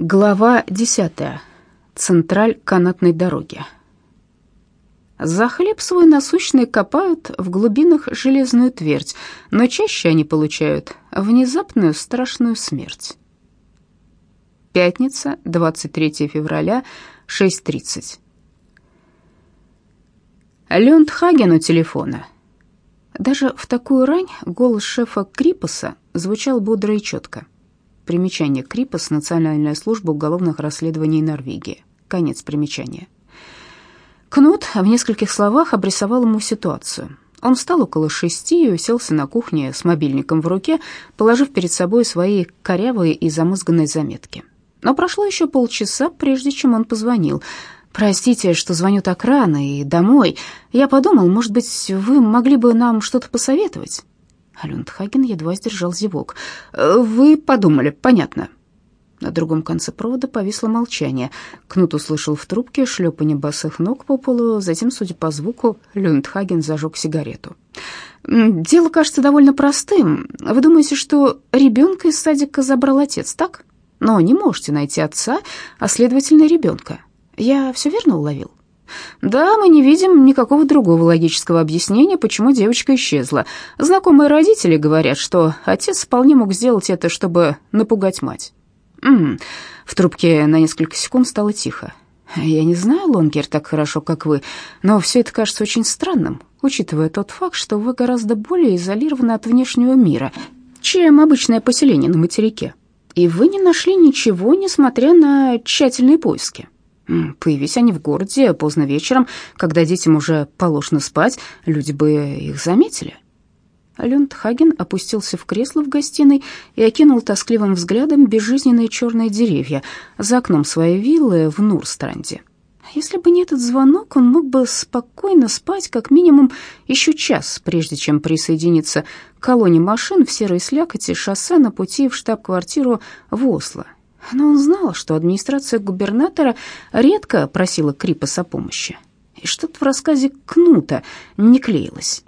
Глава 10. Централь канатной дороги. За хлеб свой насущный копают в глубинах железную твердь, но чаще они получают внезапную страшную смерть. Пятница, 23 февраля, 6.30. Леонд Хаген у телефона. Даже в такую рань голос шефа Крипаса звучал бодро и четко. Примечание Крипас, Национальная служба уголовных расследований Норвегии. Конец примечания. Кнут в нескольких словах обрисовал ему ситуацию. Он встал около шести и уселся на кухне с мобильником в руке, положив перед собой свои корявые и замызганные заметки. Но прошло еще полчаса, прежде чем он позвонил. «Простите, что звоню так рано и домой. Я подумал, может быть, вы могли бы нам что-то посоветовать?» Алюнтхаген едва сдержал зевок. «Э, «Вы подумали, понятно». На другом конце провода повисло молчание. Кнут услышал в трубке шлепанье босых ног по полу, затем, судя по звуку, Люндхаген зажег сигарету. «Дело кажется довольно простым. Вы думаете, что ребенка из садика забрал отец, так? Но не можете найти отца, а, следовательно, ребенка. Я все верно уловил?» Да, мы не видим никакого другого логического объяснения, почему девочка исчезла. Знакомые родители говорят, что отец вполне мог сделать это, чтобы напугать мать. М -м. В трубке на несколько секунд стало тихо. Я не знаю, Лонгер, так хорошо, как вы, но все это кажется очень странным, учитывая тот факт, что вы гораздо более изолированы от внешнего мира, чем обычное поселение на материке. И вы не нашли ничего, несмотря на тщательные поиски. Появись они в городе поздно вечером, когда детям уже положено спать, люди бы их заметили. Алён Хаген опустился в кресло в гостиной и окинул тоскливым взглядом безжизненные черные деревья за окном своей виллы в Нурстранде. Если бы не этот звонок, он мог бы спокойно спать как минимум еще час, прежде чем присоединиться к колонне машин в серой слякоти шоссе на пути в штаб-квартиру в Осло но он знал, что администрация губернатора редко просила Крипас о помощи. И что-то в рассказе Кнута не клеилось.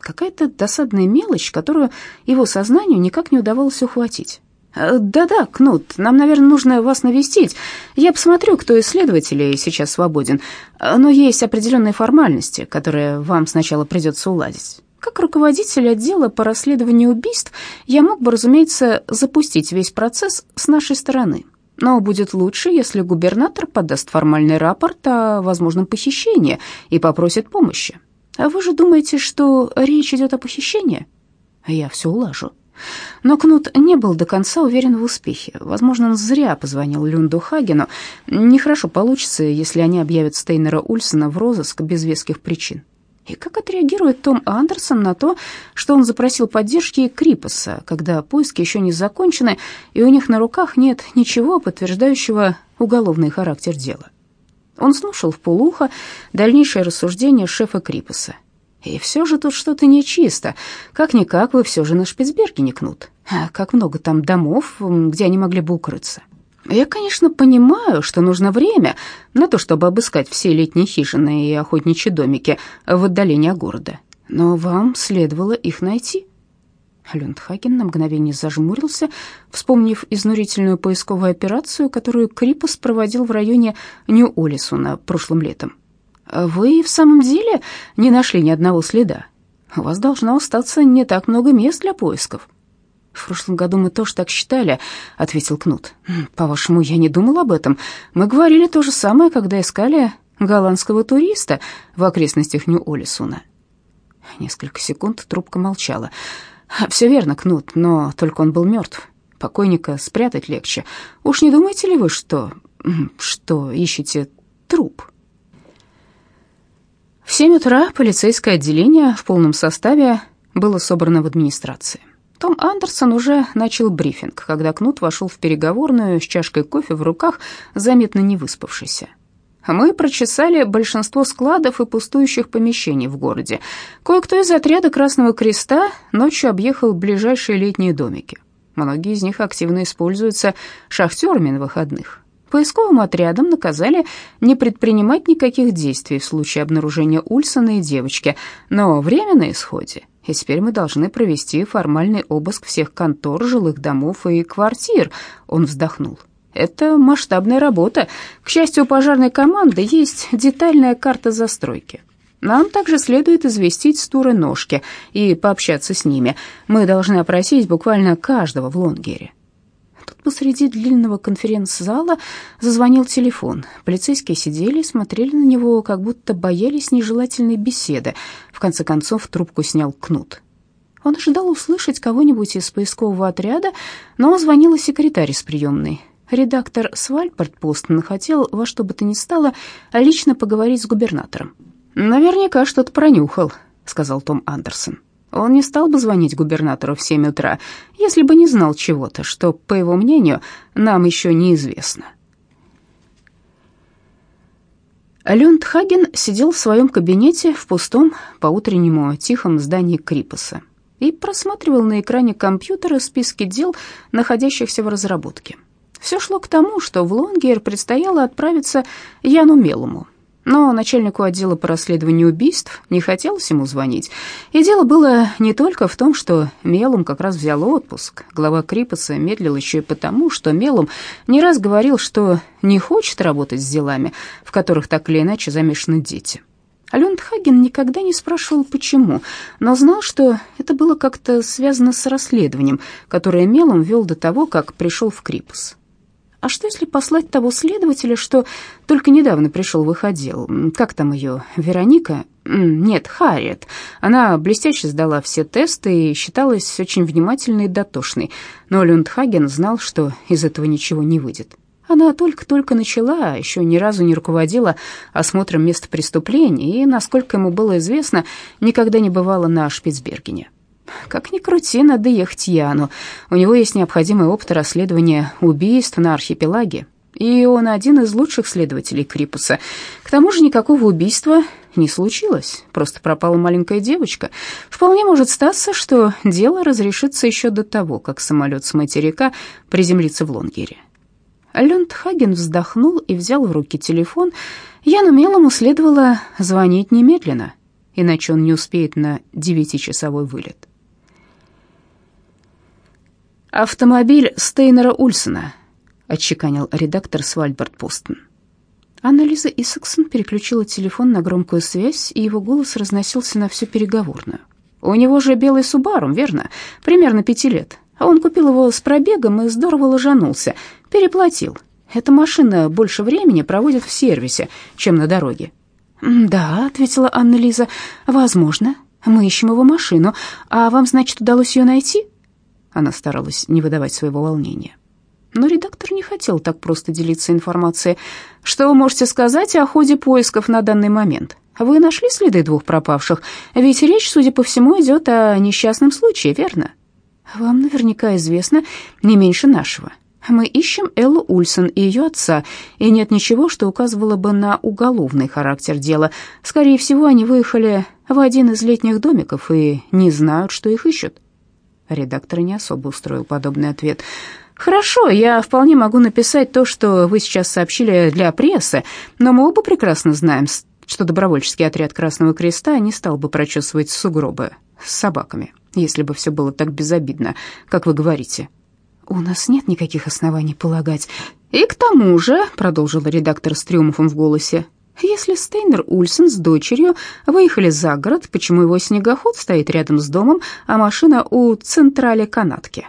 Какая-то досадная мелочь, которую его сознанию никак не удавалось ухватить. «Э, «Да-да, Кнут, нам, наверное, нужно вас навестить. Я посмотрю, кто из следователей сейчас свободен. Но есть определенные формальности, которые вам сначала придется уладить. Как руководитель отдела по расследованию убийств, я мог бы, разумеется, запустить весь процесс с нашей стороны. Но будет лучше, если губернатор подаст формальный рапорт о возможном похищении и попросит помощи. А вы же думаете, что речь идет о похищении? Я все улажу. Но Кнут не был до конца уверен в успехе. Возможно, он зря позвонил Люнду Хагену. Нехорошо получится, если они объявят Стейнера Ульсона в розыск без веских причин. И как отреагирует Том Андерсон на то, что он запросил поддержки Крипаса, когда поиски еще не закончены, и у них на руках нет ничего, подтверждающего уголовный характер дела? Он слушал в полухо дальнейшее рассуждение шефа Крипаса. И все же тут что-то нечисто. Как-никак вы все же на Шпицбергене кнут. А как много там домов, где они могли бы укрыться. Я, конечно, понимаю, что нужно время на то, чтобы обыскать все летние хижины и охотничьи домики в отдалении от города, но вам следовало их найти. Люндхаген на мгновение зажмурился, вспомнив изнурительную поисковую операцию, которую Крипус проводил в районе Нью-Олисуна прошлым летом. «Вы в самом деле не нашли ни одного следа? У вас должно остаться не так много мест для поисков». «В прошлом году мы тоже так считали», — ответил Кнут. «По-вашему, я не думал об этом. Мы говорили то же самое, когда искали голландского туриста в окрестностях Нью-Олисуна». Несколько секунд трубка молчала. «Все верно, Кнут, но только он был мертв. Покойника спрятать легче. Уж не думаете ли вы, что... что ищете труп?» В семь утра полицейское отделение в полном составе было собрано в администрации. Том Андерсон уже начал брифинг, когда Кнут вошел в переговорную с чашкой кофе в руках, заметно не выспавшийся. Мы прочесали большинство складов и пустующих помещений в городе. Кое-кто из отряда Красного Креста ночью объехал ближайшие летние домики. Многие из них активно используются шахтерами на выходных. Поисковым отрядам наказали не предпринимать никаких действий в случае обнаружения Ульсона и девочки, но время на исходе, и теперь мы должны провести формальный обыск всех контор, жилых домов и квартир. Он вздохнул. Это масштабная работа. К счастью, у пожарной команды есть детальная карта застройки. Нам также следует известить стуры ножки и пообщаться с ними. Мы должны опросить буквально каждого в Лонгере. Тут посреди длинного конференц-зала зазвонил телефон. Полицейские сидели и смотрели на него, как будто боялись нежелательной беседы. В конце концов трубку снял Кнут. Он ожидал услышать кого-нибудь из поискового отряда, но звонила секретарь из приемной. Редактор Свальпорт Постман хотел во что бы то ни стало лично поговорить с губернатором. «Наверняка что-то пронюхал», — сказал Том Андерсон. Он не стал бы звонить губернатору в семь утра, если бы не знал чего-то, что, по его мнению, нам еще неизвестно. Лёнд Хаген сидел в своем кабинете в пустом, по-утреннему тихом здании Крипоса и просматривал на экране компьютера списки дел, находящихся в разработке. Все шло к тому, что в Лонгер предстояло отправиться Яну Мелому, но начальнику отдела по расследованию убийств не хотелось ему звонить. И дело было не только в том, что Мелум как раз взял отпуск. Глава Крипаса медлил еще и потому, что Мелум не раз говорил, что не хочет работать с делами, в которых так или иначе замешаны дети. Алёнд Хаген никогда не спрашивал, почему, но знал, что это было как-то связано с расследованием, которое Мелум вел до того, как пришел в Крипус. А что, если послать того следователя, что только недавно пришел в их отдел? Как там ее, Вероника? Нет, Харриет. Она блестяще сдала все тесты и считалась очень внимательной и дотошной. Но Люндхаген знал, что из этого ничего не выйдет. Она только-только начала, еще ни разу не руководила осмотром места преступления и, насколько ему было известно, никогда не бывала на Шпицбергене. Как ни крути, надо ехать Яну. У него есть необходимый опыт расследования убийств на архипелаге, и он один из лучших следователей Крипуса. К тому же никакого убийства не случилось, просто пропала маленькая девочка. Вполне может статься, что дело разрешится еще до того, как самолет с материка приземлится в Лонгере. Лёндхаген вздохнул и взял в руки телефон. Яну Мелому следовало звонить немедленно, иначе он не успеет на девятичасовой вылет. «Автомобиль Стейнера Ульсона», — отчеканил редактор Свальберт Постон. Анна-Лиза Исаксон переключила телефон на громкую связь, и его голос разносился на всю переговорную. «У него же белый Субару, верно? Примерно пяти лет. А он купил его с пробегом и здорово ложанулся. Переплатил. Эта машина больше времени проводит в сервисе, чем на дороге». «Да», — ответила Анна-Лиза, — «возможно. Мы ищем его машину. А вам, значит, удалось ее найти?» Она старалась не выдавать своего волнения. Но редактор не хотел так просто делиться информацией. Что вы можете сказать о ходе поисков на данный момент? Вы нашли следы двух пропавших? Ведь речь, судя по всему, идет о несчастном случае, верно? Вам наверняка известно не меньше нашего. Мы ищем Эллу Ульсон и ее отца, и нет ничего, что указывало бы на уголовный характер дела. Скорее всего, они выехали в один из летних домиков и не знают, что их ищут. Редактор не особо устроил подобный ответ. «Хорошо, я вполне могу написать то, что вы сейчас сообщили для прессы, но мы оба прекрасно знаем, что добровольческий отряд Красного Креста не стал бы прочесывать сугробы с собаками, если бы все было так безобидно, как вы говорите». «У нас нет никаких оснований полагать». «И к тому же», — продолжил редактор с триумфом в голосе, если Стейнер Ульсен с дочерью выехали за город, почему его снегоход стоит рядом с домом, а машина у централи канатки?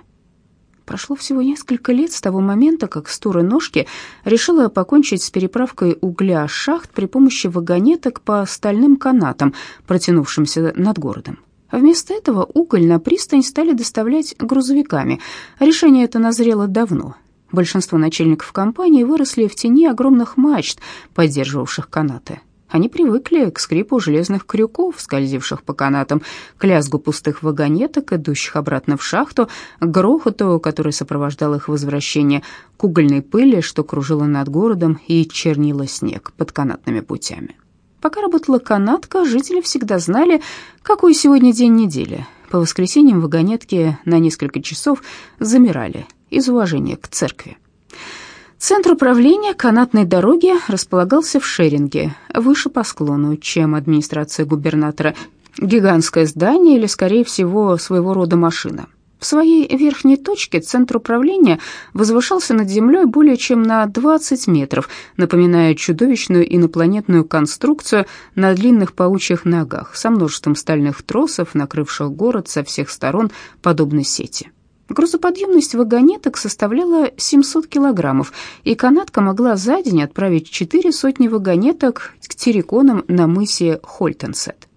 Прошло всего несколько лет с того момента, как Стура Ножки решила покончить с переправкой угля шахт при помощи вагонеток по стальным канатам, протянувшимся над городом. Вместо этого уголь на пристань стали доставлять грузовиками. Решение это назрело давно, Большинство начальников компании выросли в тени огромных мачт, поддерживавших канаты. Они привыкли к скрипу железных крюков, скользивших по канатам, к лязгу пустых вагонеток, идущих обратно в шахту, к грохоту, который сопровождал их возвращение, к угольной пыли, что кружила над городом и чернила снег под канатными путями. Пока работала канатка, жители всегда знали, какой сегодня день недели. По воскресеньям вагонетки на несколько часов замирали – из уважения к церкви. Центр управления канатной дороги располагался в Шеринге, выше по склону, чем администрация губернатора. Гигантское здание или, скорее всего, своего рода машина. В своей верхней точке центр управления возвышался над землей более чем на 20 метров, напоминая чудовищную инопланетную конструкцию на длинных паучьих ногах со множеством стальных тросов, накрывших город со всех сторон подобно сети. Грузоподъемность вагонеток составляла 700 килограммов, и канатка могла за день отправить четыре сотни вагонеток к терриконам на мысе Хольтенсет.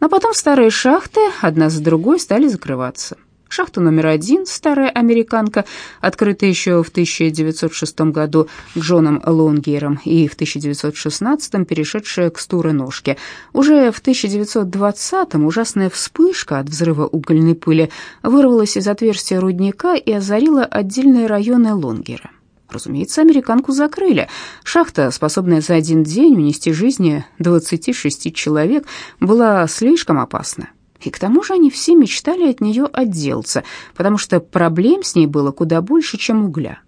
Но потом старые шахты одна за другой стали закрываться. Шахта номер один, старая американка, открытая еще в 1906 году Джоном Лонгейром и в 1916 перешедшая к Стуры-Ножке. Уже в 1920-м ужасная вспышка от взрыва угольной пыли вырвалась из отверстия рудника и озарила отдельные районы Лонгейра. Разумеется, американку закрыли. Шахта, способная за один день унести жизни 26 человек, была слишком опасна. И к тому же они все мечтали от нее отделаться, потому что проблем с ней было куда больше, чем угля.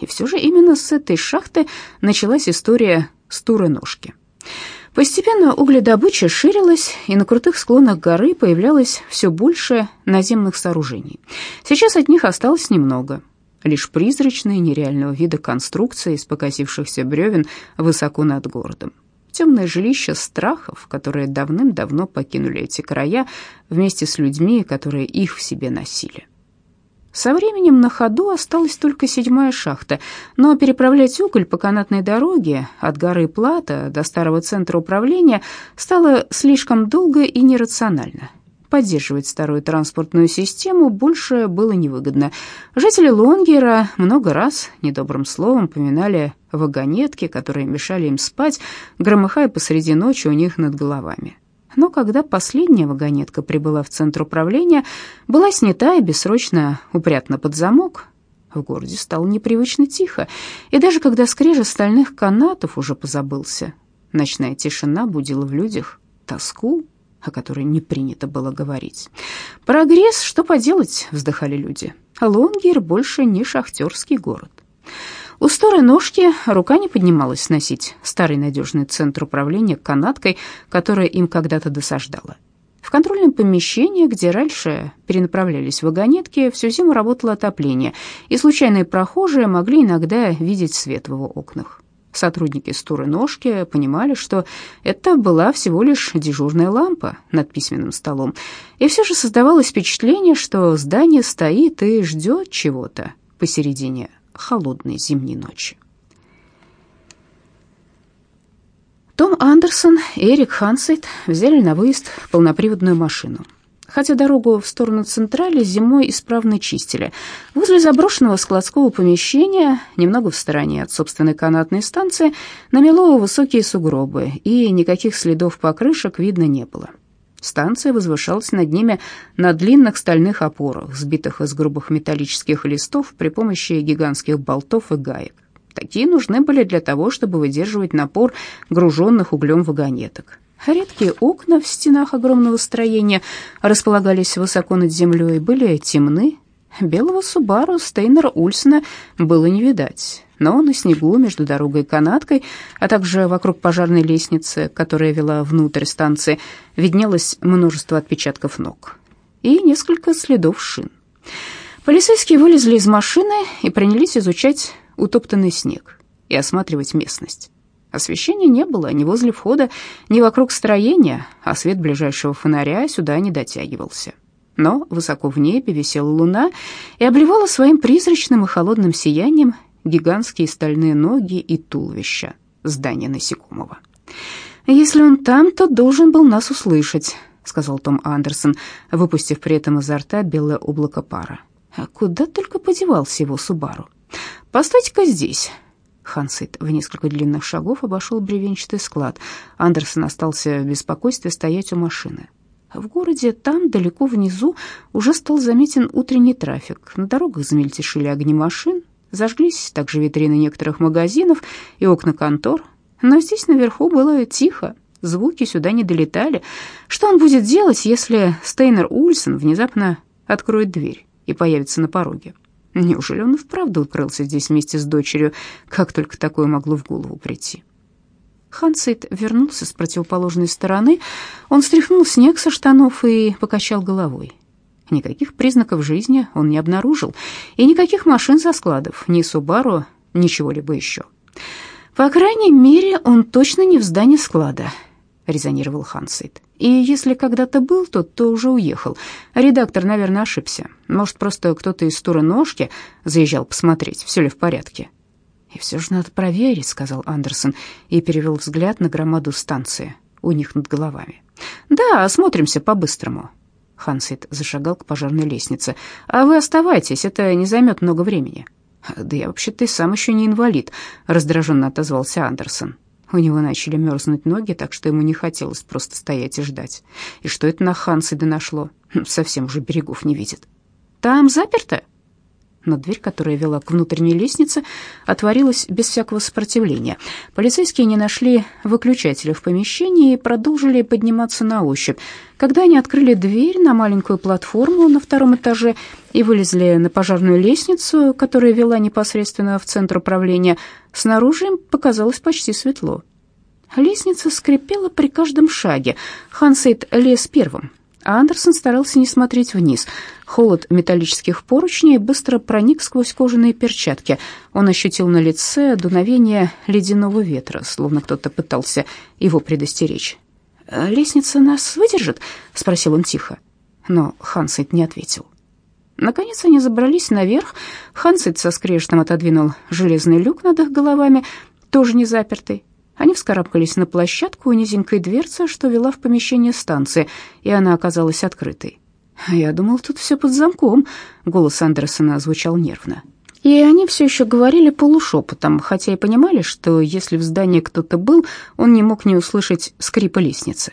И все же именно с этой шахты началась история Стуры-Ножки. Постепенно угледобыча ширилась, и на крутых склонах горы появлялось все больше наземных сооружений. Сейчас от них осталось немного. Лишь призрачные нереального вида конструкции из покосившихся бревен высоко над городом темное жилище страхов, которые давным-давно покинули эти края вместе с людьми, которые их в себе носили. Со временем на ходу осталась только седьмая шахта, но переправлять уголь по канатной дороге от горы Плата до старого центра управления стало слишком долго и нерационально. Поддерживать старую транспортную систему больше было невыгодно. Жители Лонгера много раз недобрым словом поминали вагонетки, которые мешали им спать, громыхая посреди ночи у них над головами. Но когда последняя вагонетка прибыла в центр управления, была снята и бессрочно упрятана под замок, в городе стало непривычно тихо, и даже когда скрежет стальных канатов уже позабылся, ночная тишина будила в людях тоску о которой не принято было говорить. «Прогресс, что поделать?» — вздыхали люди. «Лонгер больше не шахтерский город». У старой ножки рука не поднималась сносить старый надежный центр управления канаткой, которая им когда-то досаждала. В контрольном помещении, где раньше перенаправлялись вагонетки, всю зиму работало отопление, и случайные прохожие могли иногда видеть свет в его окнах. Сотрудники стуры ножки понимали, что это была всего лишь дежурная лампа над письменным столом, и все же создавалось впечатление, что здание стоит и ждет чего-то посередине холодной зимней ночи. Том Андерсон и Эрик Хансейт взяли на выезд полноприводную машину – хотя дорогу в сторону Централи зимой исправно чистили. Возле заброшенного складского помещения, немного в стороне от собственной канатной станции, намело высокие сугробы, и никаких следов покрышек видно не было. Станция возвышалась над ними на длинных стальных опорах, сбитых из грубых металлических листов при помощи гигантских болтов и гаек. Такие нужны были для того, чтобы выдерживать напор груженных углем вагонеток. Редкие окна в стенах огромного строения располагались высоко над землей и были темны. Белого Субару Стейнера Ульсена было не видать, но на снегу между дорогой и канаткой, а также вокруг пожарной лестницы, которая вела внутрь станции, виднелось множество отпечатков ног и несколько следов шин. Полицейские вылезли из машины и принялись изучать утоптанный снег и осматривать местность. Освещения не было ни возле входа, ни вокруг строения, а свет ближайшего фонаря сюда не дотягивался. Но высоко в небе висела луна и обливала своим призрачным и холодным сиянием гигантские стальные ноги и туловища здания насекомого. «Если он там, то должен был нас услышать», — сказал Том Андерсон, выпустив при этом изо рта белое облако пара. «А куда только подевался его Субару? Постойте-ка здесь». Хансит в несколько длинных шагов обошел бревенчатый склад. Андерсон остался в беспокойстве стоять у машины. В городе, там, далеко внизу, уже стал заметен утренний трафик. На дорогах замельтешили огни машин, зажглись также витрины некоторых магазинов и окна контор. Но здесь наверху было тихо, звуки сюда не долетали. Что он будет делать, если Стейнер Ульсен внезапно откроет дверь и появится на пороге? Неужели он и вправду укрылся здесь вместе с дочерью? Как только такое могло в голову прийти? Хансейд вернулся с противоположной стороны. Он стряхнул снег со штанов и покачал головой. Никаких признаков жизни он не обнаружил, и никаких машин со складов, ни Субару, ничего-либо еще. «По крайней мере, он точно не в здании склада», — резонировал Хансейд. «И если когда-то был тут, то уже уехал. Редактор, наверное, ошибся. Может, просто кто-то из тура ножки заезжал посмотреть, все ли в порядке». «И все же надо проверить», — сказал Андерсон и перевел взгляд на громаду станции у них над головами. «Да, осмотримся по-быстрому». Хансейд зашагал к пожарной лестнице. «А вы оставайтесь, это не займет много времени». «Да я вообще-то и сам еще не инвалид», — раздраженно отозвался Андерсон. У него начали мерзнуть ноги, так что ему не хотелось просто стоять и ждать. И что это на Хансейда нашло? Совсем уже берегов не видит. «Там заперто?» Но дверь, которая вела к внутренней лестнице, отворилась без всякого сопротивления. Полицейские не нашли выключателя в помещении и продолжили подниматься на ощупь. Когда они открыли дверь на маленькую платформу на втором этаже и вылезли на пожарную лестницу, которая вела непосредственно в центр управления, снаружи им показалось почти светло. Лестница скрипела при каждом шаге. Хансейд лез первым, Андерсон старался не смотреть вниз. Холод металлических поручней быстро проник сквозь кожаные перчатки. Он ощутил на лице дуновение ледяного ветра, словно кто-то пытался его предостеречь. «Лестница нас выдержит?» — спросил он тихо. Но Хансейд не ответил. Наконец они забрались наверх. Хансейд со скрежетом отодвинул железный люк над их головами, тоже не запертый. Они вскарабкались на площадку у низенькой дверцы, что вела в помещение станции, и она оказалась открытой. «Я думал, тут все под замком», — голос Андерсона звучал нервно. И они все еще говорили полушепотом, хотя и понимали, что если в здании кто-то был, он не мог не услышать скрипа лестницы.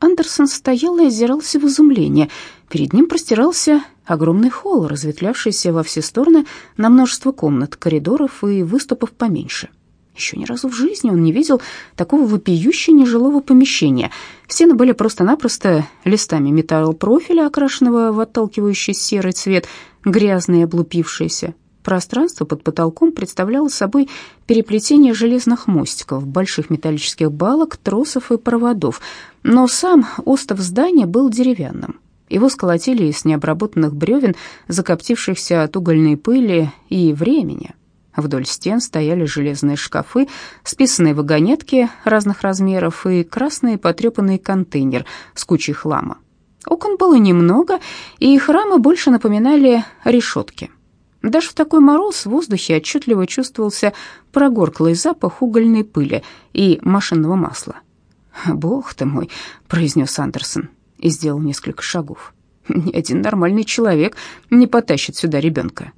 Андерсон стоял и озирался в изумлении. Перед ним простирался огромный холл, разветвлявшийся во все стороны на множество комнат, коридоров и выступов поменьше. Еще ни разу в жизни он не видел такого вопиюще нежилого помещения. Стены были просто-напросто листами металлопрофиля, окрашенного в отталкивающий серый цвет, грязные и облупившиеся. Пространство под потолком представляло собой переплетение железных мостиков, больших металлических балок, тросов и проводов. Но сам остов здания был деревянным. Его сколотили из необработанных бревен, закоптившихся от угольной пыли и времени. Вдоль стен стояли железные шкафы, списанные вагонетки разных размеров и красный потрепанный контейнер с кучей хлама. Окон было немного, и их рамы больше напоминали решетки. Даже в такой мороз в воздухе отчетливо чувствовался прогорклый запах угольной пыли и машинного масла. «Бог ты мой!» — произнес Андерсон и сделал несколько шагов. «Ни один нормальный человек не потащит сюда ребенка».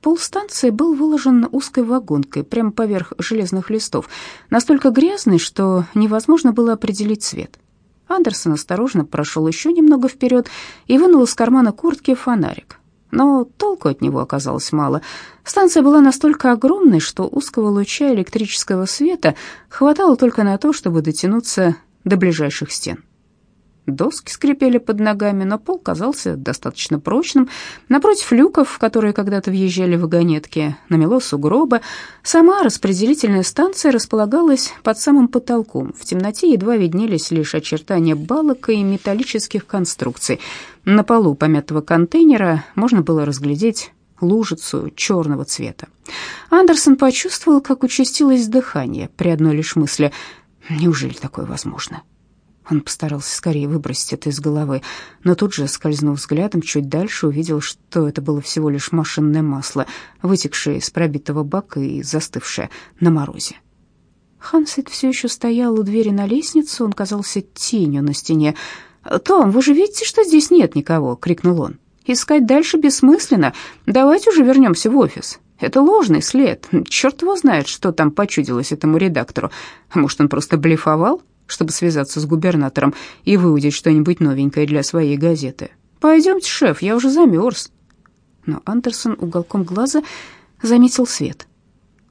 Пол станции был выложен узкой вагонкой прямо поверх железных листов, настолько грязный, что невозможно было определить цвет. Андерсон осторожно прошел еще немного вперед и вынул из кармана куртки фонарик. Но толку от него оказалось мало. Станция была настолько огромной, что узкого луча электрического света хватало только на то, чтобы дотянуться до ближайших стен. Доски скрипели под ногами, но пол казался достаточно прочным. Напротив люков, которые когда-то въезжали в вагонетки, намело сугробы. Сама распределительная станция располагалась под самым потолком. В темноте едва виднелись лишь очертания балок и металлических конструкций. На полу помятого контейнера можно было разглядеть лужицу черного цвета. Андерсон почувствовал, как участилось дыхание при одной лишь мысли «Неужели такое возможно?» Он постарался скорее выбросить это из головы, но тут же, скользнув взглядом чуть дальше, увидел, что это было всего лишь машинное масло, вытекшее из пробитого бака и застывшее на морозе. Хансет все еще стоял у двери на лестницу, он казался тенью на стене. «Том, вы же видите, что здесь нет никого?» — крикнул он. «Искать дальше бессмысленно. Давайте уже вернемся в офис. Это ложный след. Черт его знает, что там почудилось этому редактору. Может, он просто блефовал?» Чтобы связаться с губернатором и выудить что-нибудь новенькое для своей газеты. «Пойдемте, шеф, я уже замерз». Но Андерсон уголком глаза заметил свет.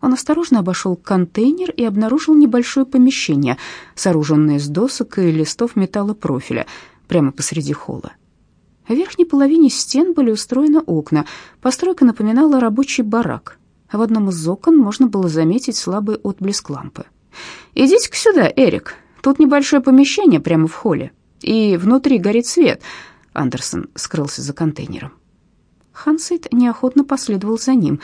Он осторожно обошел контейнер и обнаружил небольшое помещение, сооруженное из досок и листов металлопрофиля, прямо посреди холла. В верхней половине стен были устроены окна. Постройка напоминала рабочий барак. В одном из окон можно было заметить слабый отблеск лампы. «Идите-ка сюда, Эрик», Тут небольшое помещение прямо в холле, и внутри горит свет. Андерсон скрылся за контейнером. Хансейд неохотно последовал за ним.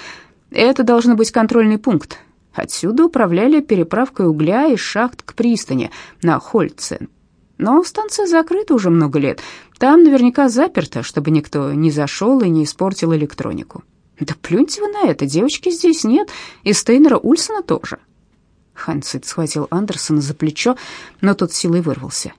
«Это должен быть контрольный пункт. Отсюда управляли переправкой угля из шахт к пристани на Хольцен. Но станция закрыта уже много лет. Там наверняка заперто, чтобы никто не зашел и не испортил электронику. Да плюньте вы на это, девочки здесь нет, и Стейнера Ульсона тоже». Хансейд схватил Андерсона за плечо, но тот силой вырвался.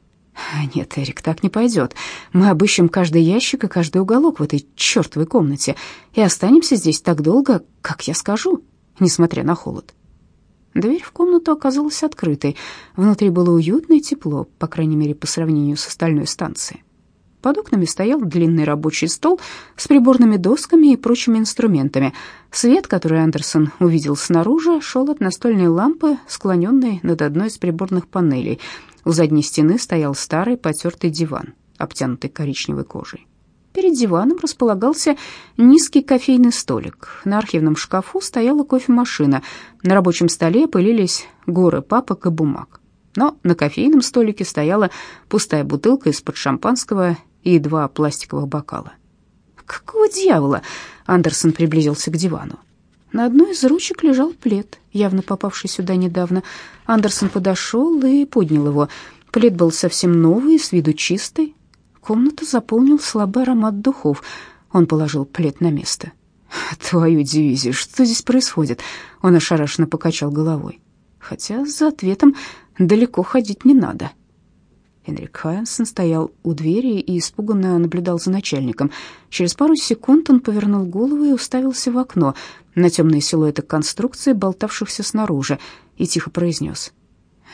«Нет, Эрик, так не пойдет. Мы обыщем каждый ящик и каждый уголок в этой чертовой комнате и останемся здесь так долго, как я скажу, несмотря на холод». Дверь в комнату оказалась открытой. Внутри было уютно и тепло, по крайней мере, по сравнению с остальной станцией. Под окнами стоял длинный рабочий стол с приборными досками и прочими инструментами. Свет, который Андерсон увидел снаружи, шел от настольной лампы, склоненной над одной из приборных панелей. У задней стены стоял старый потертый диван, обтянутый коричневой кожей. Перед диваном располагался низкий кофейный столик. На архивном шкафу стояла кофемашина. На рабочем столе пылились горы папок и бумаг. Но на кофейном столике стояла пустая бутылка из-под шампанского и два пластиковых бокала. «Какого дьявола?» — Андерсон приблизился к дивану. На одной из ручек лежал плед, явно попавший сюда недавно. Андерсон подошел и поднял его. Плед был совсем новый, с виду чистый. Комнату заполнил слабый аромат духов. Он положил плед на место. «Твою дивизию, что здесь происходит?» Он ошарашенно покачал головой. Хотя за ответом далеко ходить не надо. Энрик Хайнсон стоял у двери и испуганно наблюдал за начальником. Через пару секунд он повернул голову и уставился в окно на темные силуэты конструкции, болтавшихся снаружи, и тихо произнес.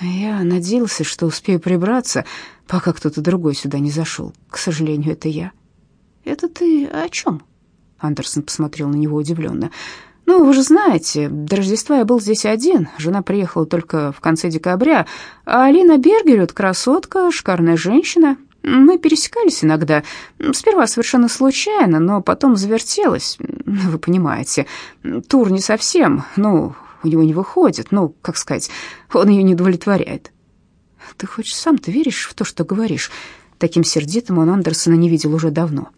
«Я надеялся, что успею прибраться, пока кто-то другой сюда не зашел. К сожалению, это я». «Это ты о чем?» Андерсон посмотрел на него удивленно. Ну, вы же знаете, до Рождества я был здесь один, жена приехала только в конце декабря, а Алина Бергерет — красотка, шикарная женщина. Мы пересекались иногда, сперва совершенно случайно, но потом завертелась, вы понимаете. Тур не совсем, ну, у него не выходит, ну, как сказать, он ее не удовлетворяет. Ты хоть сам-то веришь в то, что говоришь? Таким сердитым он Андерсона не видел уже давно.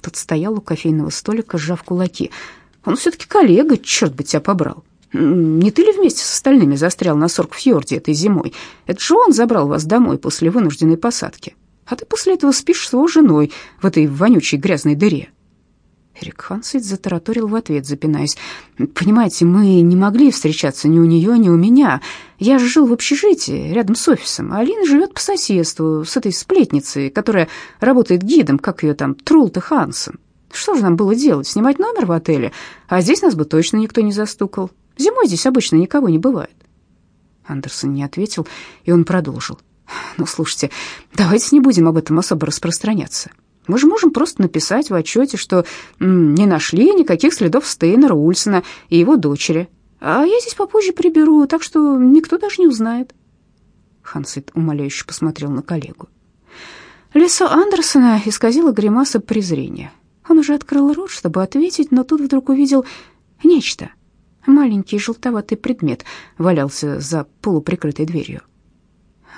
Тот стоял у кофейного столика, сжав кулаки — он все-таки коллега, черт бы тебя побрал. Не ты ли вместе с остальными застрял на Соркфьорде этой зимой? Это же он забрал вас домой после вынужденной посадки. А ты после этого спишь с его женой в этой вонючей грязной дыре». Эрик Хансейд затараторил в ответ, запинаясь. «Понимаете, мы не могли встречаться ни у нее, ни у меня. Я же жил в общежитии рядом с офисом, а Алина живет по соседству с этой сплетницей, которая работает гидом, как ее там, Трулта Хансен. Что же нам было делать? Снимать номер в отеле? А здесь нас бы точно никто не застукал. Зимой здесь обычно никого не бывает. Андерсон не ответил, и он продолжил. «Ну, слушайте, давайте не будем об этом особо распространяться. Мы же можем просто написать в отчете, что м, не нашли никаких следов Стейнера Ульсона и его дочери. А я здесь попозже приберу, так что никто даже не узнает». Хансит умоляюще посмотрел на коллегу. Лицо Андерсона исказило гримаса презрения. Он уже открыл рот, чтобы ответить, но тут вдруг увидел нечто. Маленький желтоватый предмет валялся за полуприкрытой дверью.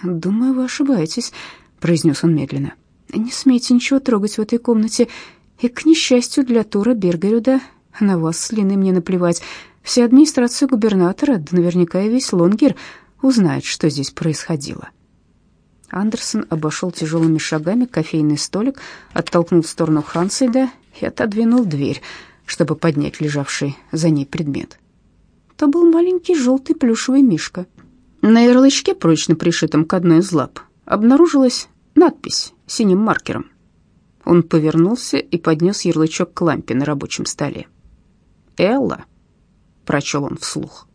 «Думаю, вы ошибаетесь», — произнес он медленно. «Не смейте ничего трогать в этой комнате. И, к несчастью для Тура Бергерюда, на вас с Линой мне наплевать. Вся администрация губернатора, да наверняка и весь Лонгер, узнает, что здесь происходило». Андерсон обошел тяжелыми шагами кофейный столик, оттолкнул в сторону Хансейда и отодвинул дверь, чтобы поднять лежавший за ней предмет. То был маленький желтый плюшевый мишка. На ярлычке, прочно пришитом к одной из лап, обнаружилась надпись синим маркером. Он повернулся и поднес ярлычок к лампе на рабочем столе. «Элла», — прочел он вслух.